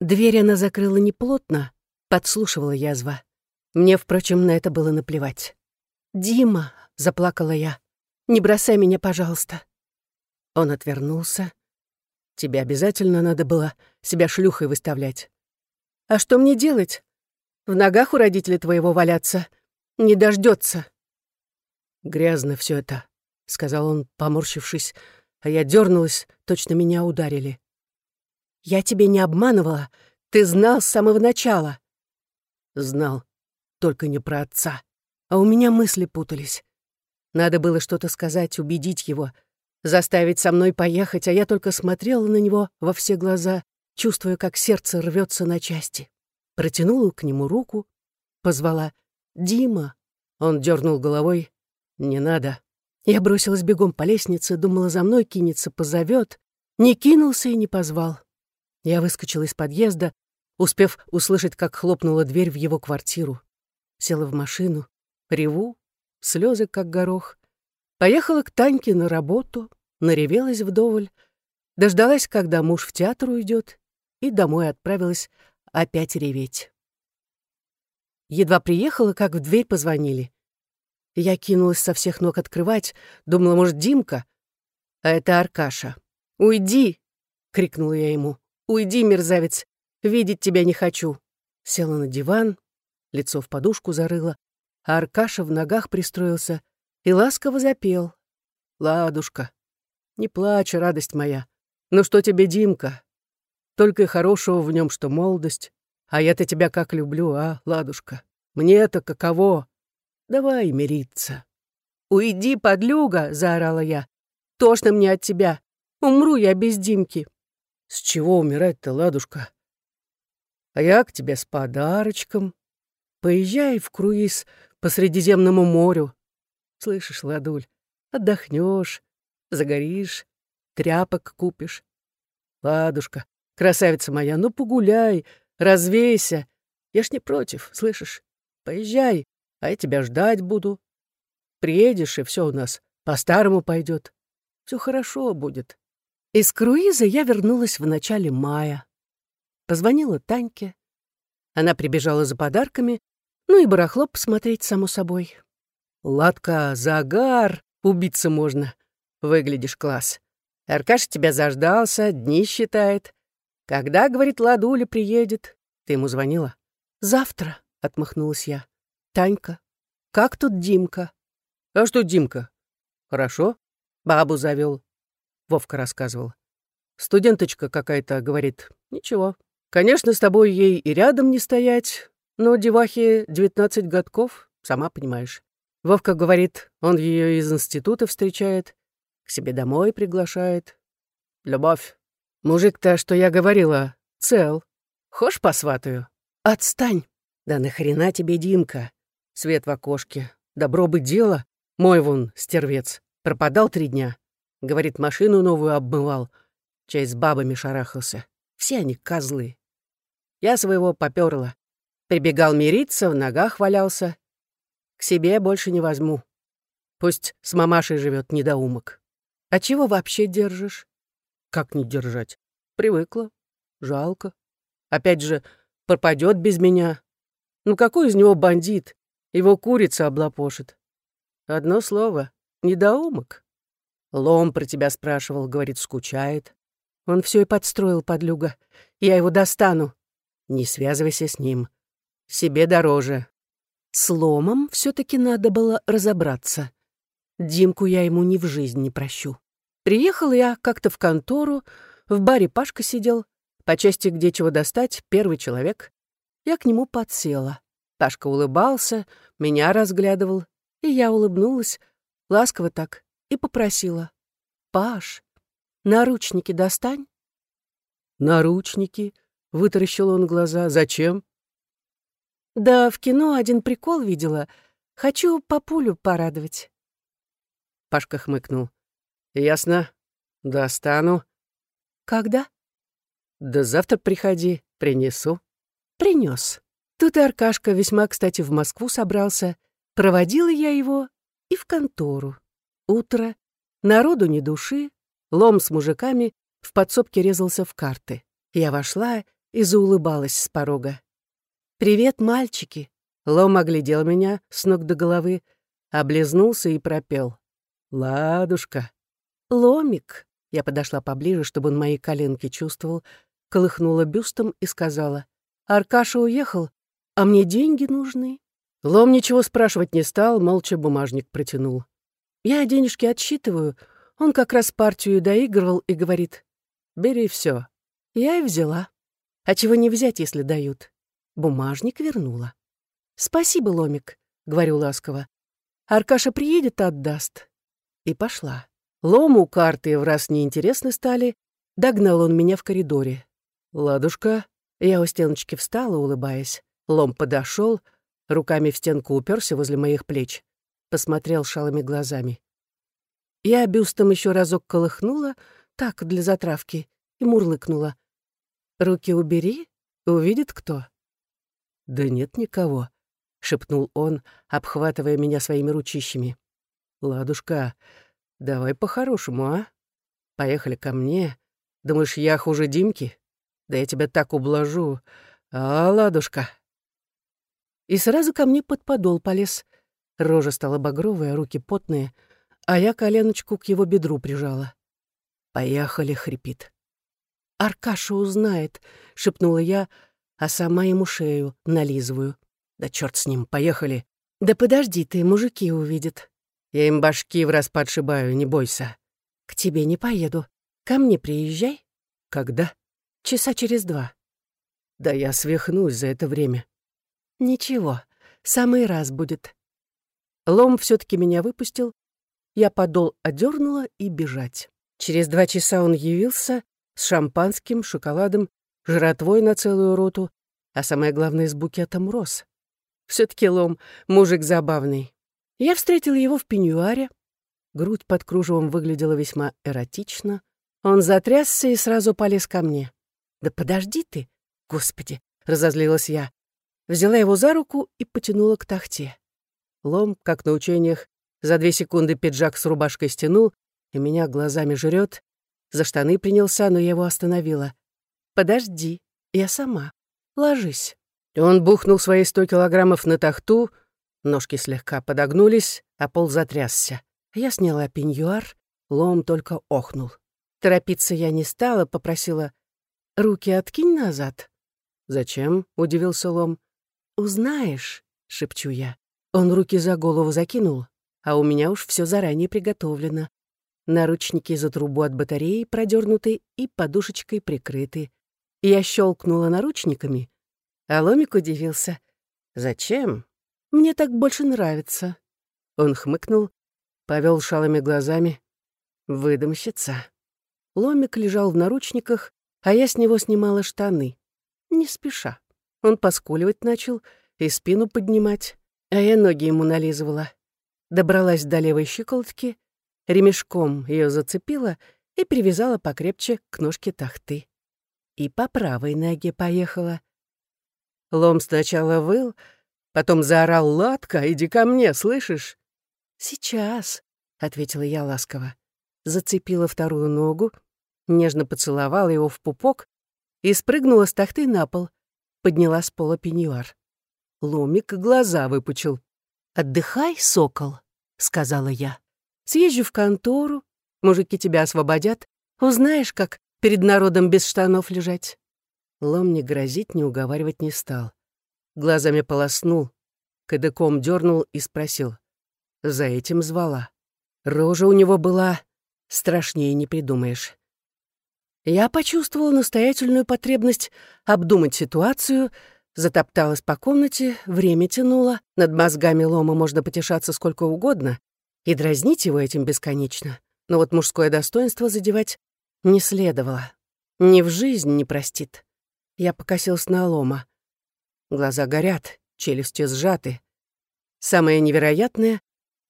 Дверь она закрыла неплотно, подслушивала язва. Мне, впрочем, на это было наплевать. «Дима», — заплакала я, — «не бросай меня, пожалуйста». Он отвернулся. «Тебе обязательно надо было себя шлюхой выставлять». «А что мне делать? В ногах у родителей твоего валяться? Не дождется. «Грязно все это», — сказал он, поморщившись, а я дернулась, точно меня ударили. «Я тебе не обманывала, ты знал с самого начала». «Знал, только не про отца. А у меня мысли путались. Надо было что-то сказать, убедить его, заставить со мной поехать, а я только смотрела на него во все глаза, чувствуя, как сердце рвется на части протянула к нему руку, позвала «Дима». Он дернул головой «Не надо». Я бросилась бегом по лестнице, думала, за мной кинется, позовет. Не кинулся и не позвал. Я выскочила из подъезда, успев услышать, как хлопнула дверь в его квартиру. Села в машину, реву, слезы как горох. Поехала к Таньке на работу, наревелась вдоволь, дождалась, когда муж в театр уйдет, и домой отправилась опять реветь. Едва приехала, как в дверь позвонили. Я кинулась со всех ног открывать, думала, может, Димка, а это Аркаша. «Уйди!» — крикнула я ему. «Уйди, мерзавец! Видеть тебя не хочу!» Села на диван, лицо в подушку зарыла, а Аркаша в ногах пристроился и ласково запел. «Ладушка, не плачь, радость моя. Ну что тебе, Димка? Только и хорошего в нем, что молодость. А я-то тебя как люблю, а, ладушка? Мне-то каково? Давай мириться. «Уйди, подлюга!» — заорала я. «Тошно мне от тебя. Умру я без Димки». «С чего умирать-то, ладушка?» «А я к тебе с подарочком. Поезжай в круиз по Средиземному морю. Слышишь, ладуль, отдохнешь, загоришь, тряпок купишь. Ладушка, Красавица моя, ну погуляй, развейся. Я ж не против, слышишь? Поезжай, а я тебя ждать буду. Приедешь, и все у нас по-старому пойдет. Все хорошо будет. Из круиза я вернулась в начале мая. Позвонила Таньке. Она прибежала за подарками, ну и барахло посмотреть, само собой. «Ладка, загар, убиться можно. Выглядишь класс. Аркаша тебя заждался, дни считает. «Когда, — говорит, — Ладуля приедет?» Ты ему звонила? «Завтра», — отмахнулась я. «Танька, как тут Димка?» «А что Димка?» «Хорошо. Бабу завел. Вовка рассказывал. Студенточка какая-то, говорит, ничего. Конечно, с тобой ей и рядом не стоять, но девахе девятнадцать годков, сама понимаешь. Вовка говорит, он ее из института встречает, к себе домой приглашает. Любовь. Мужик-то, что я говорила, цел. Хошь посватаю? Отстань. Да нахрена тебе, Димка? Свет в окошке. Добро бы дело. Мой вон, стервец. Пропадал три дня. Говорит, машину новую обмывал. Чай с бабами шарахался. Все они козлы. Я своего попёрла. Прибегал мириться, в ногах валялся. К себе больше не возьму. Пусть с мамашей живет недоумок. А чего вообще держишь? Как не держать? Привыкла. Жалко. Опять же, пропадет без меня. Ну какой из него бандит? Его курица облапошит. Одно слово — недоумок. Лом про тебя спрашивал, говорит, скучает. Он все и подстроил, подлюга. Я его достану. Не связывайся с ним. Себе дороже. С ломом все таки надо было разобраться. Димку я ему ни в жизнь не прощу. Приехал я как-то в контору, в баре Пашка сидел, по части где чего достать, первый человек. Я к нему подсела. Пашка улыбался, меня разглядывал, и я улыбнулась, ласково так, и попросила. «Паш, наручники достань». «Наручники?» — вытаращил он глаза. «Зачем?» «Да в кино один прикол видела. Хочу папулю порадовать». Пашка хмыкнул. «Ясно. Достану». «Когда?» «Да завтра приходи, принесу». Принес. Тут и Аркашка весьма, кстати, в Москву собрался. Проводила я его и в контору. Утро, народу ни души, лом с мужиками в подсобке резался в карты. Я вошла и заулыбалась с порога. «Привет, мальчики!» Лом оглядел меня с ног до головы, облизнулся и пропел. «Ладушка!» «Ломик!» Я подошла поближе, чтобы он мои коленки чувствовал, колыхнула бюстом и сказала. «Аркаша уехал, а мне деньги нужны». Лом ничего спрашивать не стал, молча бумажник протянул. Я денежки отсчитываю, он как раз партию доигрывал и говорит, «Бери все. Я и взяла. А чего не взять, если дают? Бумажник вернула. «Спасибо, Ломик», — говорю ласково. «Аркаша приедет, отдаст». И пошла. Лому карты в раз неинтересны стали. Догнал он меня в коридоре. «Ладушка». Я у стеночки встала, улыбаясь. Лом подошел, руками в стенку уперся возле моих плеч, посмотрел шалыми глазами. Я бюстом еще разок колыхнула, так, для затравки, и мурлыкнула. «Руки убери, увидит кто». «Да нет никого», — шепнул он, обхватывая меня своими ручищами. «Ладушка, давай по-хорошему, а? Поехали ко мне. Думаешь, я хуже Димки? Да я тебя так ублажу. А, ладушка!» И сразу ко мне под подол полез. Рожа стала багровая, руки потные, а я коленочку к его бедру прижала. «Поехали», — хрипит. «Аркаша узнает», — шепнула я, а сама ему шею нализываю. «Да черт с ним, поехали». «Да подожди ты, мужики увидят». «Я им башки в раз подшибаю, не бойся». «К тебе не поеду. Ко мне приезжай». «Когда?» «Часа через два». «Да я свихнусь за это время». «Ничего, самый раз будет». Лом все таки меня выпустил, я подол одернула и бежать. Через два часа он явился с шампанским, шоколадом, жратвой на целую роту, а самое главное, с букетом роз. все таки Лом — мужик забавный. Я встретила его в пеньюаре. Грудь под кружевом выглядела весьма эротично. Он затрясся и сразу полез ко мне. «Да подожди ты! Господи!» — разозлилась я взяла его за руку и потянула к тахте. Лом, как на учениях, за две секунды пиджак с рубашкой стянул, и меня глазами жрет. За штаны принялся, но я его остановила. «Подожди, я сама. Ложись». Он бухнул свои сто килограммов на тахту, ножки слегка подогнулись, а пол затрясся. Я сняла пеньюар, лом только охнул. Торопиться я не стала, попросила «Руки откинь назад». «Зачем?» — удивился лом. «Узнаешь», — шепчу я. Он руки за голову закинул, а у меня уж все заранее приготовлено. Наручники за трубу от батареи продернуты и подушечкой прикрыты. Я щелкнула наручниками, а Ломик удивился. «Зачем? Мне так больше нравится». Он хмыкнул, повел шалыми глазами. «Выдумщица». Ломик лежал в наручниках, а я с него снимала штаны. Не спеша. Он поскуливать начал и спину поднимать, а я ноги ему нализывала. Добралась до левой щиколотки, ремешком ее зацепила и привязала покрепче к ножке тахты. И по правой ноге поехала. Лом сначала выл, потом заорал «Ладка, иди ко мне, слышишь?» «Сейчас», — ответила я ласково. Зацепила вторую ногу, нежно поцеловала его в пупок и спрыгнула с тахты на пол — подняла с пола пеньюар. Ломик глаза выпучил. «Отдыхай, сокол», — сказала я. «Съезжу в контору, мужики тебя освободят, узнаешь, как перед народом без штанов лежать». Лом не грозить, не уговаривать не стал. Глазами полоснул, кадыком дернул и спросил. За этим звала. Рожа у него была, страшнее не придумаешь. Я почувствовала настоятельную потребность обдумать ситуацию, затопталась по комнате, время тянуло, над мозгами лома можно потешаться сколько угодно и дразнить его этим бесконечно, но вот мужское достоинство задевать не следовало. Ни в жизнь не простит. Я покосилась на лома. Глаза горят, челюсти сжаты. Самое невероятное,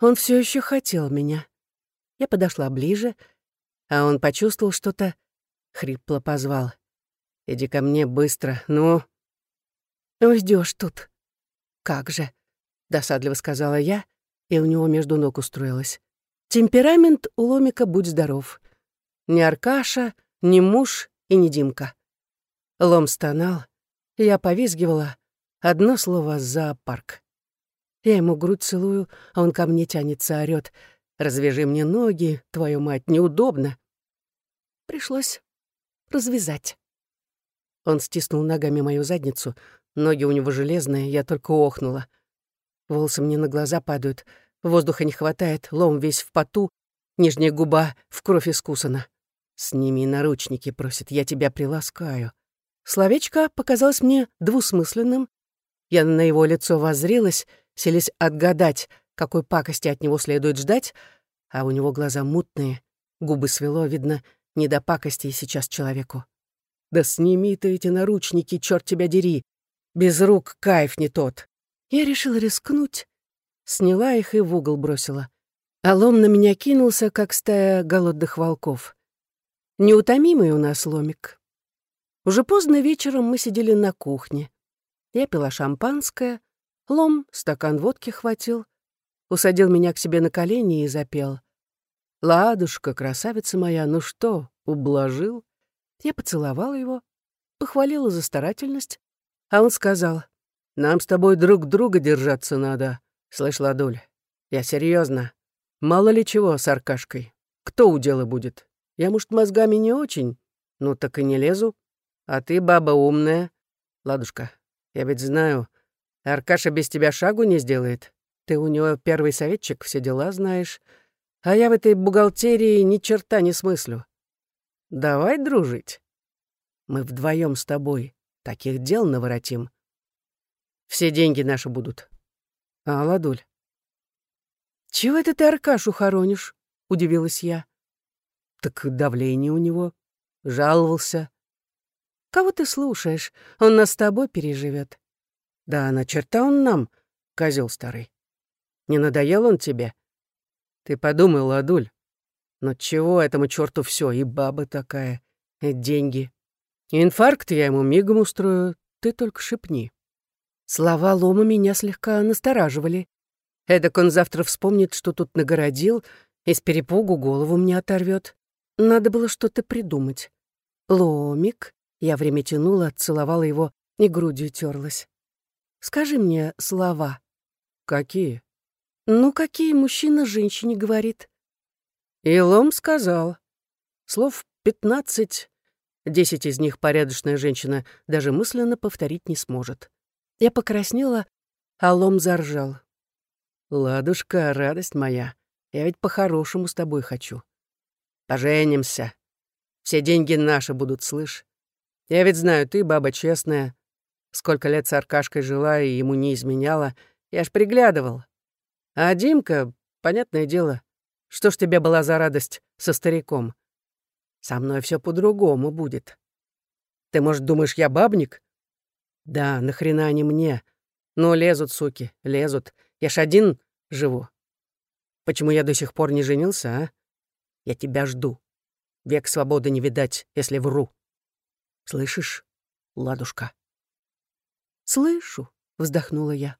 он все еще хотел меня. Я подошла ближе, а он почувствовал что-то — хрипло позвал. «Иди ко мне быстро, ну...» «Уйдёшь тут». «Как же», — досадливо сказала я, и у него между ног устроилась. «Темперамент у Ломика будь здоров. Ни Аркаша, ни муж и ни Димка». Лом стонал, я повизгивала. Одно слово — зоопарк. Я ему грудь целую, а он ко мне тянется, орёт. «Развяжи мне ноги, твою мать, неудобно». Пришлось развязать. Он стиснул ногами мою задницу, ноги у него железные, я только охнула. Волосы мне на глаза падают, воздуха не хватает, лом весь в поту, нижняя губа в кровь искусана. «Сними наручники», — просит, — «я тебя приласкаю». Словечко показалось мне двусмысленным. Я на его лицо воззрелась, селись отгадать, какой пакости от него следует ждать, а у него глаза мутные, губы свело, видно, не до пакости сейчас человеку. «Да сними ты эти наручники, черт тебя дери! Без рук кайф не тот!» Я решила рискнуть, сняла их и в угол бросила. А лом на меня кинулся, как стая голодных волков. Неутомимый у нас ломик. Уже поздно вечером мы сидели на кухне. Я пила шампанское, лом стакан водки хватил, усадил меня к себе на колени и запел. «Ладушка, красавица моя, ну что, ублажил?» Я поцеловала его, похвалила за старательность, а он сказал, «Нам с тобой друг друга держаться надо. Слышь, Ладуль, я серьезно. Мало ли чего с Аркашкой. Кто у дела будет? Я, может, мозгами не очень? Ну так и не лезу. А ты баба умная. Ладушка, я ведь знаю, Аркаша без тебя шагу не сделает. Ты у него первый советчик, все дела знаешь. А я в этой бухгалтерии ни черта не смыслю. Давай дружить. Мы вдвоем с тобой таких дел наворотим. Все деньги наши будут. А, Ладуль? Чего это ты Аркашу хоронишь? Удивилась я. Так давление у него. Жаловался. Кого ты слушаешь? Он нас с тобой переживет. Да на черта он нам, козел старый. Не надоел он тебе? Ты подумай, Ладуль. Но чего этому черту все, и баба такая, и деньги. Инфаркт я ему мигом устрою, ты только шепни. Слова Лома меня слегка настораживали. Эдак он завтра вспомнит, что тут нагородил, и с перепугу голову мне оторвет. Надо было что-то придумать. Ломик, я время тянула, целовала его и грудью терлась. Скажи мне слова. Какие? Ну, какие мужчина женщине говорит? И Лом сказал. Слов пятнадцать, десять из них порядочная женщина даже мысленно повторить не сможет. Я покраснела, а Лом заржал. «Ладушка, радость моя, я ведь по-хорошему с тобой хочу. Поженимся. Все деньги наши будут, слышь. Я ведь знаю, ты баба честная. Сколько лет с Аркашкой жила и ему не изменяла, я ж приглядывал. А Димка, понятное дело, что ж тебе была за радость со стариком? Со мной все по-другому будет. Ты, может, думаешь, я бабник? Да, нахрена они мне? Ну, лезут, суки, лезут. Я ж один живу. Почему я до сих пор не женился, а? Я тебя жду. Век свободы не видать, если вру. Слышишь, ладушка? Слышу, вздохнула я.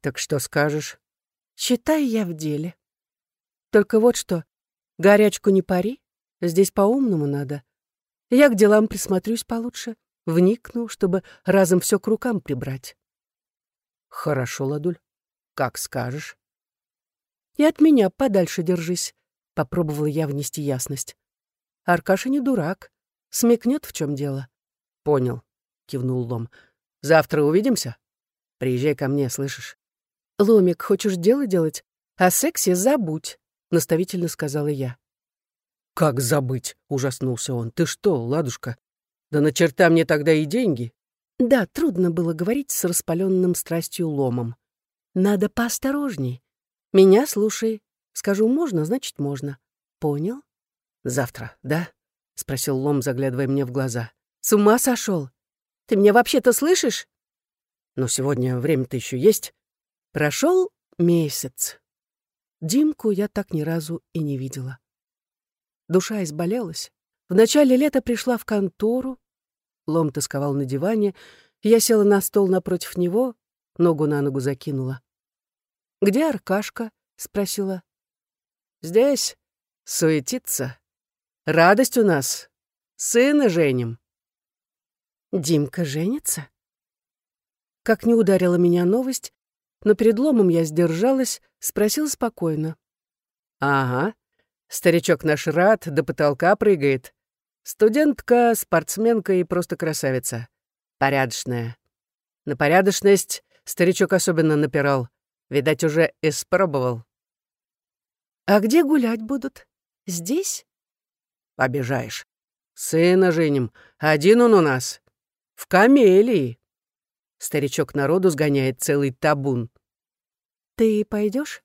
Так что скажешь? Считай я в деле. Только вот что, горячку не пари, здесь по-умному надо. Я к делам присмотрюсь получше, вникну, чтобы разом все к рукам прибрать. Хорошо, Ладуль, как скажешь. И от меня подальше держись, попробовала я внести ясность. Аркаша не дурак, смекнет, в чем дело. Понял, кивнул Лом. Завтра увидимся? Приезжай ко мне, слышишь? Ломик, хочешь дело делать? О сексе забудь наставительно сказала я. «Как забыть?» — ужаснулся он. «Ты что, ладушка? Да на черта мне тогда и деньги!» Да, трудно было говорить с распаленным страстью ломом. Надо поосторожней. Меня слушай. Скажу «можно», значит «можно». Понял? Завтра, да? — спросил Лом, заглядывая мне в глаза. «С ума сошел? Ты меня вообще-то слышишь?» «Но сегодня время-то еще есть. Прошел месяц. Димку я так ни разу и не видела. Душа изболелась. В начале лета пришла в контору, лом тосковал на диване, я села на стол напротив него, ногу на ногу закинула. «Где Аркашка?» — спросила. «Здесь. Суетится. Радость у нас. Сына женим». Димка женится? Как не ударила меня новость, но перед ломом я сдержалась, спросила спокойно. «Ага, старичок наш рад, до потолка прыгает. Студентка, спортсменка и просто красавица. Порядочная. На порядочность старичок особенно напирал. Видать, уже испробовал. «А где гулять будут? Здесь?» «Обижаешь. Сына женим. Один он у нас. В камелии». Старичок народу сгоняет целый табун. «Ты пойдешь?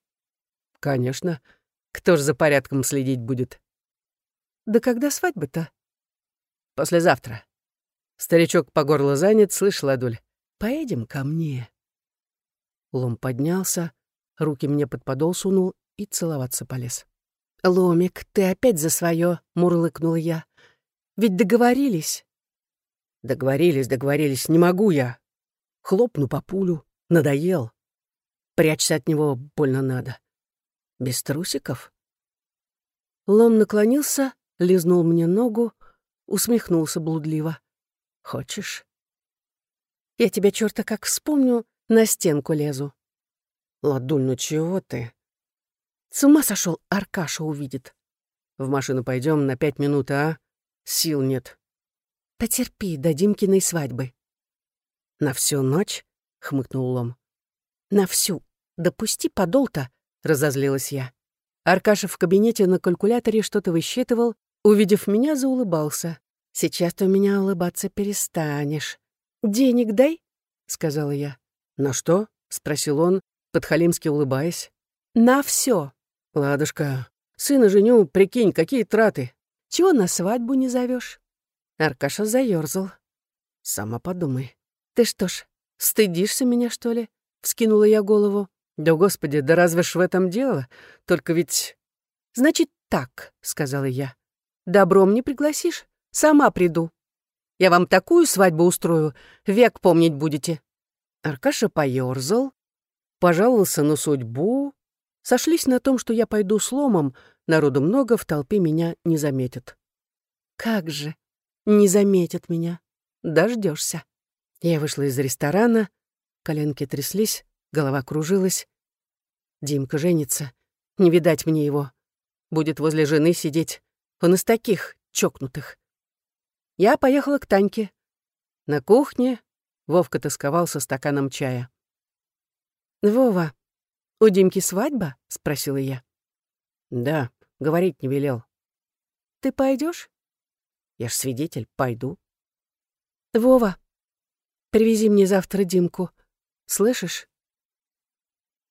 «Конечно. Кто ж за порядком следить будет?» «Да когда свадьба-то?» «Послезавтра». Старичок по горло занят, слышь, Ладуль, поедем ко мне. Лом поднялся, руки мне под подол сунул и целоваться полез. «Ломик, ты опять за свое, мурлыкнула я. «Ведь договорились». «Договорились, договорились, не могу я. Хлопну по пулю, надоел. Прячься от него больно надо. Без трусиков?» Лом наклонился, лизнул мне ногу, усмехнулся блудливо. «Хочешь?» «Я тебя, черта, как вспомню, на стенку лезу». «Ладуль, ну чего ты?» «С ума сошел, Аркаша увидит». «В машину пойдем на пять минут, а? Сил нет». «Потерпи до Димкиной свадьбы». «На всю ночь?» — хмыкнул Лом. «На всю. Допусти подол-то», — разозлилась я. Аркаша в кабинете на калькуляторе что-то высчитывал, увидев меня, заулыбался. «Сейчас ты у меня улыбаться перестанешь. Денег дай», — сказала я. «На что?» — спросил он, подхалимски улыбаясь. «На все. «Ладушка, сына женю, прикинь, какие траты. Чего на свадьбу не зовешь? Аркаша заёрзал. «Сама подумай». «Ты что ж, стыдишься меня, что ли?» — вскинула я голову. «Да, господи, да разве ж в этом дело? Только ведь...» «Значит, так», — сказала я. «Добром не пригласишь? Сама приду. Я вам такую свадьбу устрою, век помнить будете». Аркаша поёрзал, пожаловался на судьбу, сошлись на том, что я пойду с ломом, народу много, в толпе меня не заметят. Как же, не заметят меня, дождешься. Я вышла из ресторана, коленки тряслись, голова кружилась. Димка женится, не видать мне его. Будет возле жены сидеть. Он из таких чокнутых. Я поехала к Таньке. На кухне Вовка тосковал со стаканом чая. «Вова, у Димки свадьба?» — спросила я. «Да, говорить не велел». «Ты пойдешь? «Я ж свидетель, пойду». «Вова, привези мне завтра Димку. Слышишь?»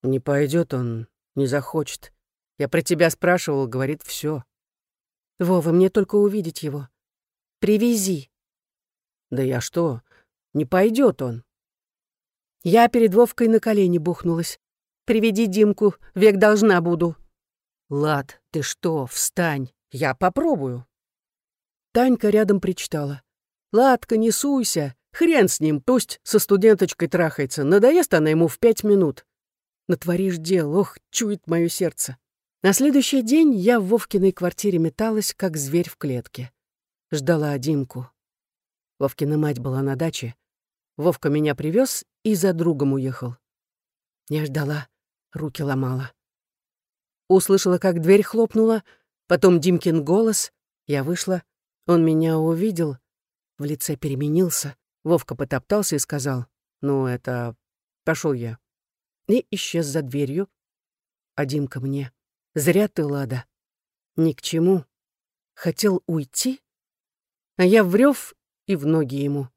«Не пойдет он, не захочет. Я про тебя спрашивал, говорит, все. «Вова, мне только увидеть его. Привези». «Да я что? Не пойдет он. Я перед Вовкой на колени бухнулась. «Приведи Димку, век должна буду». «Лад, ты что, встань, я попробую». Танька рядом причитала. «Ладка, не суйся, хрен с ним, пусть со студенточкой трахается, надоест она ему в пять минут. Натворишь дел, ох, чует мое сердце». На следующий день я в Вовкиной квартире металась, как зверь в клетке. Ждала Димку. Вовкина мать была на даче. Вовка меня привез и за другом уехал. Я ждала, руки ломала. Услышала, как дверь хлопнула, потом Димкин голос. Я вышла, он меня увидел, в лице переменился. Вовка потоптался и сказал, «Ну, это... пошел я». И исчез за дверью. А Димка мне, «Зря ты, Лада. Ни к чему. Хотел уйти?» А я врёв и в ноги ему.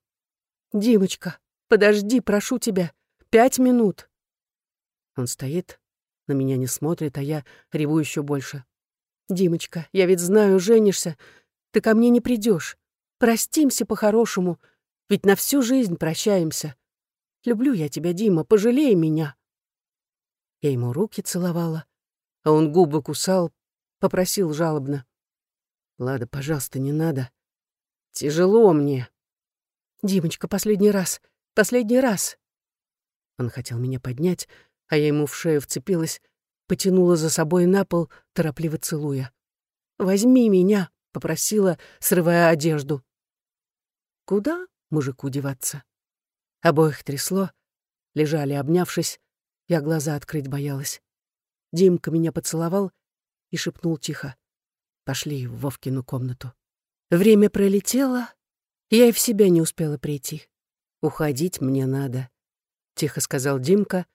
«Димочка, подожди, прошу тебя. Пять минут». Он стоит, на меня не смотрит, а я реву еще больше. «Димочка, я ведь знаю, женишься. Ты ко мне не придешь. Простимся по-хорошему, ведь на всю жизнь прощаемся. Люблю я тебя, Дима, пожалей меня». Я ему руки целовала, а он губы кусал, попросил жалобно. «Лада, пожалуйста, не надо. Тяжело мне». «Димочка, последний раз, последний раз». Он хотел меня поднять, а я ему в шею вцепилась, потянула за собой на пол, торопливо целуя. «Возьми меня», — попросила, срывая одежду. «Куда?» мужику деваться. Обоих трясло, лежали, обнявшись, я глаза открыть боялась. Димка меня поцеловал и шепнул тихо. Пошли в Вовкину комнату. Время пролетело, я и в себя не успела прийти. Уходить мне надо, — тихо сказал Димка.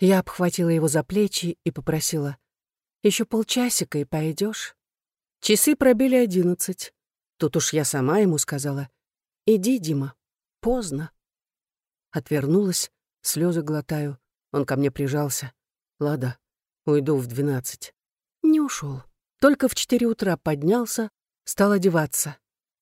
Я обхватила его за плечи и попросила. Еще полчасика и пойдешь. Часы пробили одиннадцать. Тут уж я сама ему сказала. Иди, Дима, поздно. Отвернулась, слезы глотаю. Он ко мне прижался. Лада, уйду в двенадцать. Не ушел. Только в четыре утра поднялся, стал одеваться.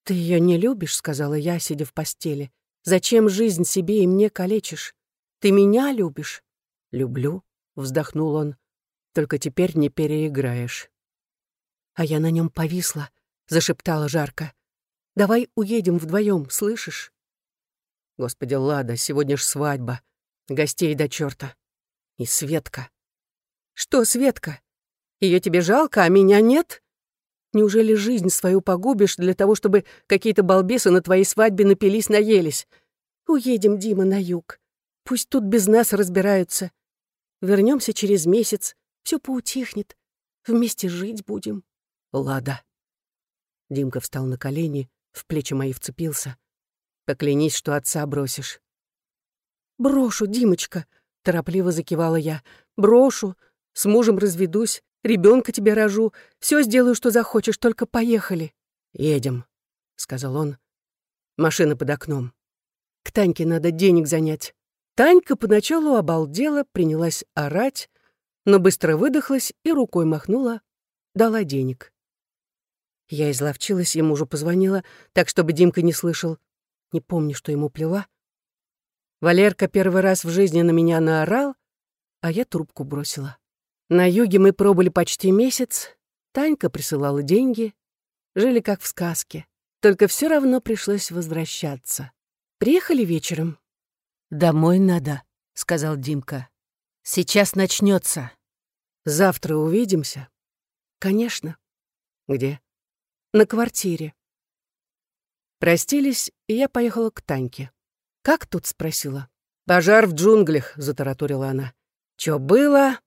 «Ты ее не любишь», — сказала я, сидя в постели. «Зачем жизнь себе и мне калечишь? Ты меня любишь?» «Люблю», — вздохнул он. «Только теперь не переиграешь». А я на нем повисла, зашептала жарко. «Давай уедем вдвоем, слышишь?» Господи, Лада, сегодня ж свадьба. Гостей до черта. И Светка. Что, Светка? Ее тебе жалко, а меня нет? Неужели жизнь свою погубишь для того, чтобы какие-то балбесы на твоей свадьбе напились-наелись? Уедем, Дима, на юг. Пусть тут без нас разбираются. Вернемся через месяц, все поутихнет. Вместе жить будем. Лада. Димка встал на колени, в плечи мои вцепился. Поклянись, что отца бросишь. «Брошу, Димочка», — торопливо закивала я. «Брошу, с мужем разведусь, ребенка тебе рожу, все сделаю, что захочешь, только поехали». «Едем», — сказал он. Машина под окном. К Таньке надо денег занять. Танька поначалу обалдела, принялась орать, но быстро выдохлась и рукой махнула, дала денег. Я изловчилась и мужу позвонила, так, чтобы Димка не слышал. Не помню, что ему плела. Валерка первый раз в жизни на меня наорал, а я трубку бросила. На юге мы пробыли почти месяц, Танька присылала деньги, жили как в сказке. Только все равно пришлось возвращаться. Приехали вечером. «Домой надо», — сказал Димка. «Сейчас начнется. Завтра увидимся?» «Конечно». «Где?» «На квартире». Простились, и я поехала к Таньке. «Как тут?» — спросила. «Пожар в джунглях», — затараторила она. «Чё было?»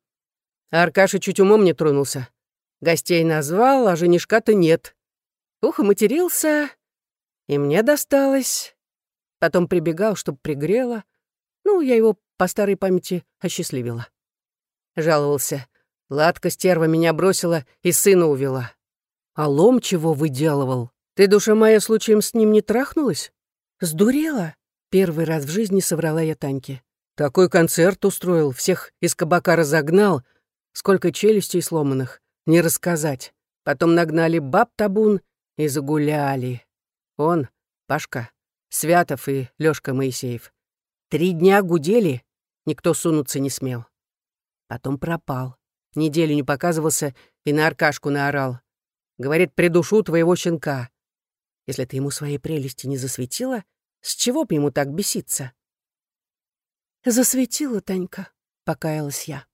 Аркаша чуть умом не тронулся. Гостей назвал, а женишка-то нет. Ух, матерился, и мне досталось. Потом прибегал, чтоб пригрело. Ну, я его по старой памяти осчастливила. Жаловался. Ладка стерва меня бросила и сына увела. А лом чего выделывал? Ты, душа моя, случаем с ним не трахнулась? Сдурела? Первый раз в жизни соврала я Таньке. Такой концерт устроил, всех из кабака разогнал. Сколько челюстей сломанных, не рассказать. Потом нагнали баб табун и загуляли. Он, Пашка, Святов и Лёшка Моисеев. Три дня гудели, никто сунуться не смел. Потом пропал. Неделю не показывался и на Аркашку наорал. Говорит, придушу твоего щенка. Если ты ему своей прелести не засветила, с чего б ему так беситься? Засветила, Танька, покаялась я.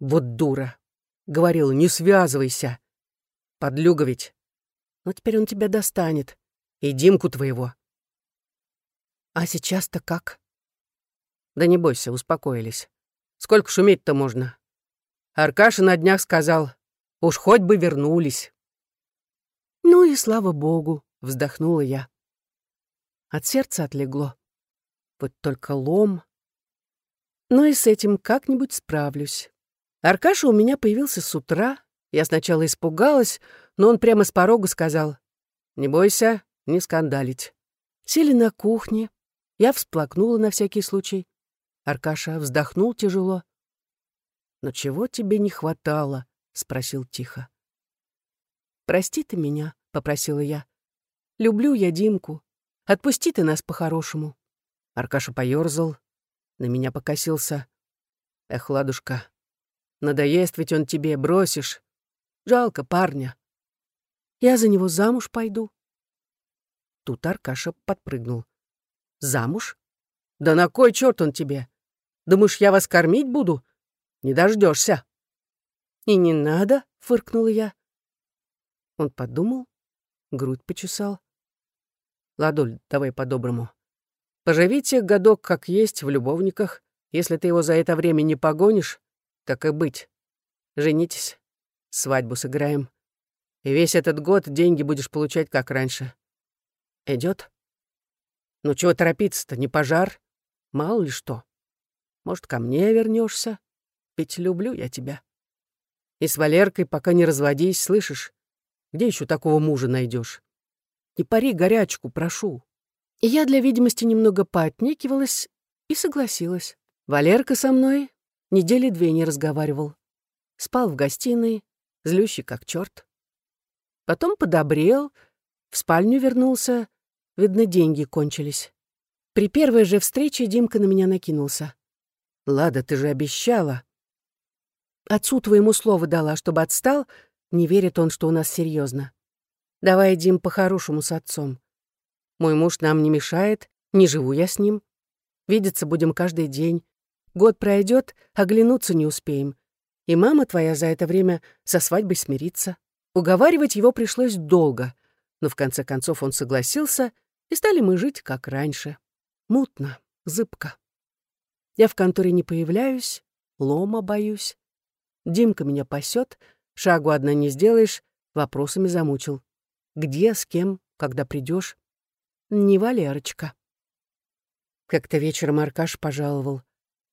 Вот дура. Говорила, не связывайся. Подлюга ведь. Но теперь он тебя достанет. И Димку твоего. А сейчас-то как? Да не бойся, успокоились. Сколько шуметь-то можно? Аркаша на днях сказал, уж хоть бы вернулись. «Ну и слава богу», — вздохнула я. От сердца отлегло. Вот только лом. Но и с этим как-нибудь справлюсь. Аркаша у меня появился с утра. Я сначала испугалась, но он прямо с порога сказал, «Не бойся, не скандалить». Сели на кухне. Я всплакнула на всякий случай. Аркаша вздохнул тяжело. «Но чего тебе не хватало?» — спросил тихо. «Прости ты меня», — попросила я. «Люблю я Димку. Отпусти ты нас по-хорошему». Аркаша поёрзал, на меня покосился. «Эх, ладушка, надоест ведь он тебе, бросишь. Жалко парня. Я за него замуж пойду». Тут Аркаша подпрыгнул. «Замуж? Да на кой черт он тебе? Думаешь, я вас кормить буду? Не дождешься. «И не надо», — фыркнула я. Он подумал, грудь почесал. Ладуль, давай по-доброму. Поживите годок как есть в любовниках. Если ты его за это время не погонишь, так и быть. Женитесь, свадьбу сыграем. И весь этот год деньги будешь получать, как раньше. Идет? Ну чего торопиться-то, не пожар? Мало ли что. Может, ко мне вернешься? Ведь люблю я тебя. И с Валеркой пока не разводись, слышишь? Где еще такого мужа найдешь? Не пари горячку, прошу. И я для видимости немного поотнекивалась и согласилась. Валерка со мной недели две не разговаривал. Спал в гостиной, злющий как черт. Потом подобрел, в спальню вернулся, видно, деньги кончились. При первой же встрече Димка на меня накинулся. «Лада, ты же обещала». Отцу твоему слово дала, чтобы отстал, не верит он, что у нас серьезно. Давай, Дим, по-хорошему с отцом. Мой муж нам не мешает, не живу я с ним. Видеться будем каждый день. Год пройдет, оглянуться не успеем. И мама твоя за это время со свадьбой смирится. Уговаривать его пришлось долго, но в конце концов он согласился, и стали мы жить, как раньше. Мутно, зыбко. Я в конторе не появляюсь, лома боюсь. Димка меня пасет, шагу одна не сделаешь, вопросами замучил. Где, с кем, когда придешь? Не Валерочка. Как-то вечером Аркаш пожаловал,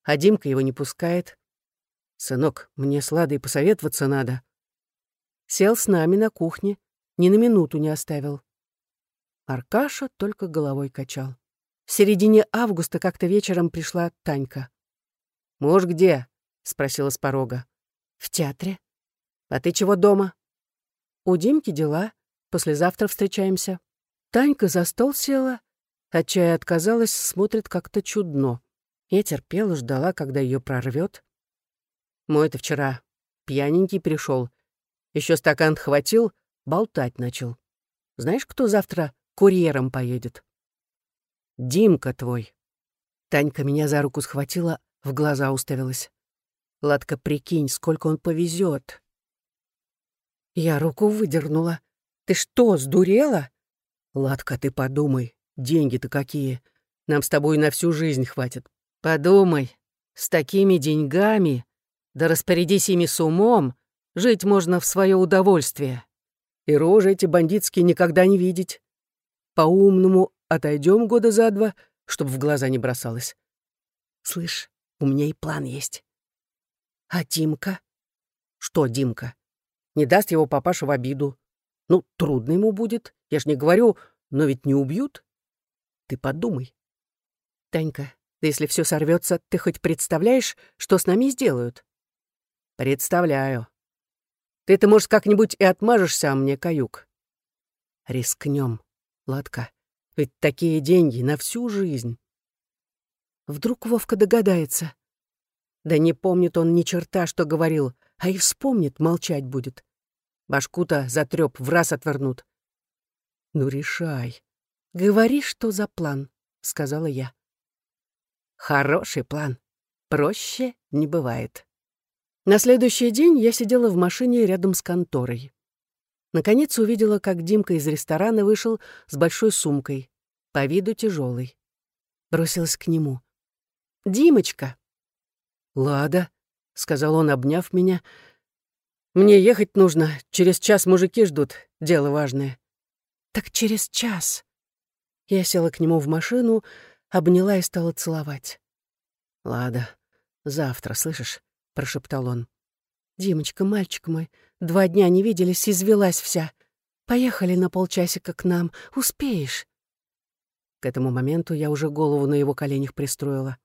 а Димка его не пускает. «Сынок, мне с Ладой посоветоваться надо». Сел с нами на кухне, ни на минуту не оставил. Аркаша только головой качал. В середине августа как-то вечером пришла Танька. «Муж где?» — спросила с порога. «В театре». «А ты чего дома?» «У Димки дела. Послезавтра встречаемся». Танька за стол села, от чая отказалась, смотрит как-то чудно. Я терпела, ждала, когда ее прорвет. Мой-то вчера пьяненький пришел, еще стакан хватил, болтать начал. Знаешь, кто завтра курьером поедет? Димка твой. Танька меня за руку схватила, в глаза уставилась. Ладка, прикинь, сколько он повезет. Я руку выдернула. Ты что, сдурела? Ладка, ты подумай, деньги-то какие. Нам с тобой на всю жизнь хватит. Подумай, с такими деньгами, да распорядись ими с умом, жить можно в свое удовольствие. И рожи эти бандитские никогда не видеть. По-умному отойдем года за два, чтобы в глаза не бросалось. Слышь, у меня и план есть. А Димка? Что Димка? Не даст его папаша в обиду. Ну, трудно ему будет. Я ж не говорю, но ведь не убьют. Ты подумай. Танька, да если все сорвется, ты хоть представляешь, что с нами сделают? Представляю. Ты-то, может, как-нибудь и отмажешься, а мне каюк. Рискнем, Ладка. Ведь такие деньги на всю жизнь. Вдруг Вовка догадается. Да не помнит он ни черта, что говорил, а и вспомнит, молчать будет. Башку-то за трёп в раз отвернут. Ну, решай. Говори, что за план, сказала я. Хороший план. Проще не бывает. На следующий день я сидела в машине рядом с конторой. Наконец увидела, как Димка из ресторана вышел с большой сумкой, по виду тяжелой. Бросилась к нему. «Димочка!» «Лада», — сказал он, обняв меня. «Мне ехать нужно. Через час мужики ждут. Дело важное». «Так через час». Я села к нему в машину, обняла и стала целовать. «Лада, завтра, слышишь?» — прошептал он. «Димочка, мальчик мой, два дня не виделись, извелась вся. Поехали на полчасика к нам, успеешь». К этому моменту я уже голову на его коленях пристроила.